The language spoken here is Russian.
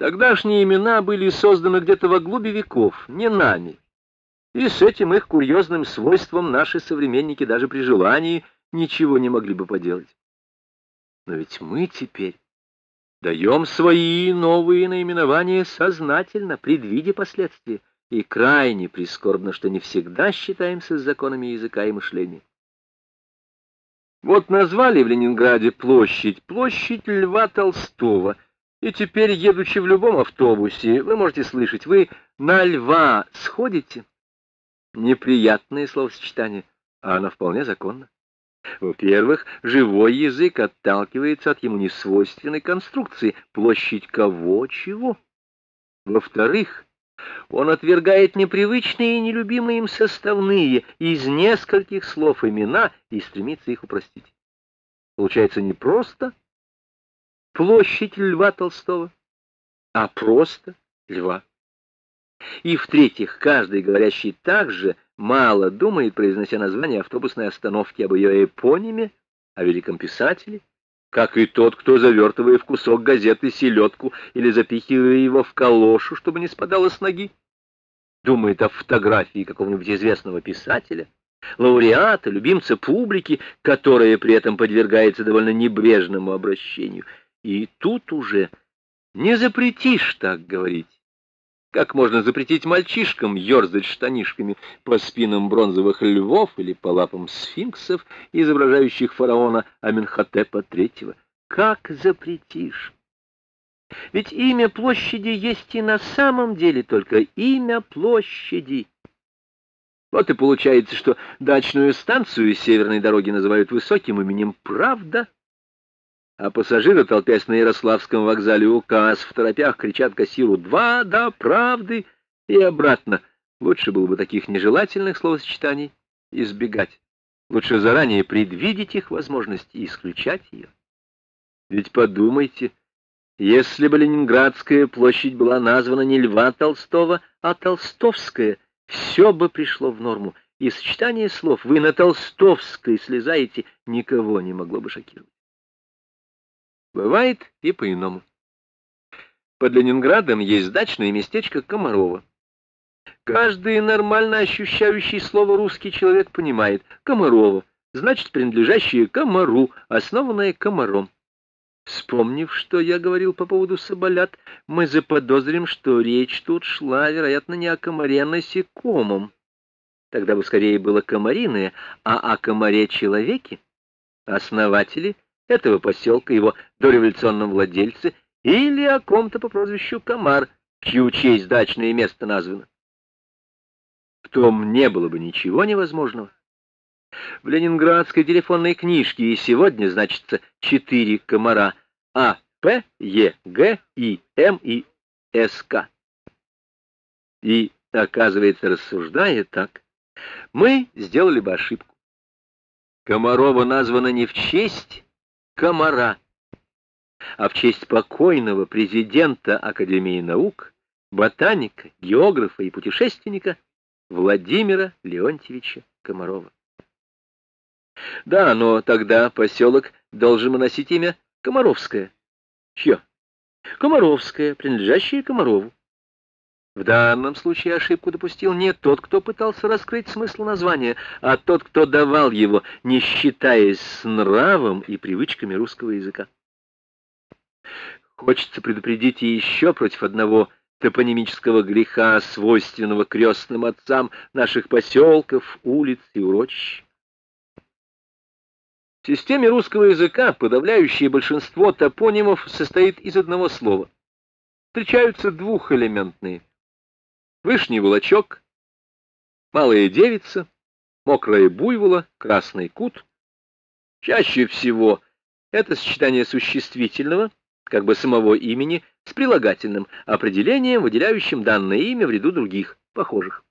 Тогдашние имена были созданы где-то во глуби веков, не нами. И с этим их курьезным свойством наши современники даже при желании ничего не могли бы поделать. Но ведь мы теперь даем свои новые наименования сознательно, предвидя последствия, и крайне прискорбно, что не всегда считаемся с законами языка и мышления. Вот назвали в Ленинграде площадь, площадь Льва Толстого — и теперь, едучи в любом автобусе, вы можете слышать, вы на льва сходите. Неприятное словосочетание, а оно вполне законно. Во-первых, живой язык отталкивается от ему несвойственной конструкции, площадь кого, чего. Во-вторых, он отвергает непривычные и нелюбимые им составные из нескольких слов имена и стремится их упростить. Получается не просто площадь Льва Толстого, а просто Льва. И в-третьих, каждый говорящий так же мало думает, произнося название автобусной остановки об ее эпониме, о великом писателе, как и тот, кто, завертывая в кусок газеты селедку или запихивая его в калошу, чтобы не спадало с ноги, думает о фотографии какого-нибудь известного писателя, лауреата, любимца публики, которая при этом подвергается довольно небрежному обращению — и тут уже не запретишь так говорить. Как можно запретить мальчишкам ерзать штанишками по спинам бронзовых львов или по лапам сфинксов, изображающих фараона Аменхотепа III? Как запретишь? Ведь имя площади есть и на самом деле только имя площади. Вот и получается, что дачную станцию северной дороги называют высоким именем «Правда» а пассажиры, толпясь на Ярославском вокзале указ, в торопях кричат кассиру «Два, да, правды!» и обратно. Лучше было бы таких нежелательных словосочетаний избегать. Лучше заранее предвидеть их возможности и исключать ее. Ведь подумайте, если бы Ленинградская площадь была названа не Льва Толстого, а Толстовская, все бы пришло в норму, и сочетание слов «вы на Толстовской слезаете» никого не могло бы шокировать. Бывает и по-иному. Под Ленинградом есть дачное местечко Комарова. Каждый нормально ощущающий слово русский человек понимает. Комарова, значит, принадлежащее комару, основанное комаром. Вспомнив, что я говорил по поводу соболят, мы заподозрим, что речь тут шла, вероятно, не о комаре, а насекомом. Тогда бы скорее было комариное, а о комаре-человеке. Основатели — этого поселка, его дореволюционном владельце, или о ком-то по прозвищу Комар, чью честь дачное место названо. В том не было бы ничего невозможного. В ленинградской телефонной книжке и сегодня значится четыре комара А, П, Е, Г, И, М и С, К. И, оказывается, рассуждая так, мы сделали бы ошибку. Комарова названа не в честь комара, а в честь покойного президента Академии наук, ботаника, географа и путешественника Владимира Леонтьевича Комарова. Да, но тогда поселок должен носить имя Комаровское. Чье? Комаровское, принадлежащее Комарову. В данном случае ошибку допустил не тот, кто пытался раскрыть смысл названия, а тот, кто давал его, не считаясь с нравом и привычками русского языка. Хочется предупредить и еще против одного топонимического греха, свойственного крестным отцам наших поселков, улиц и урочищ. В системе русского языка подавляющее большинство топонимов состоит из одного слова. Встречаются двухэлементные – Вышний волочок, малая девица, мокрая буйвола, красный кут. Чаще всего это сочетание существительного, как бы самого имени, с прилагательным определением, выделяющим данное имя в ряду других, похожих.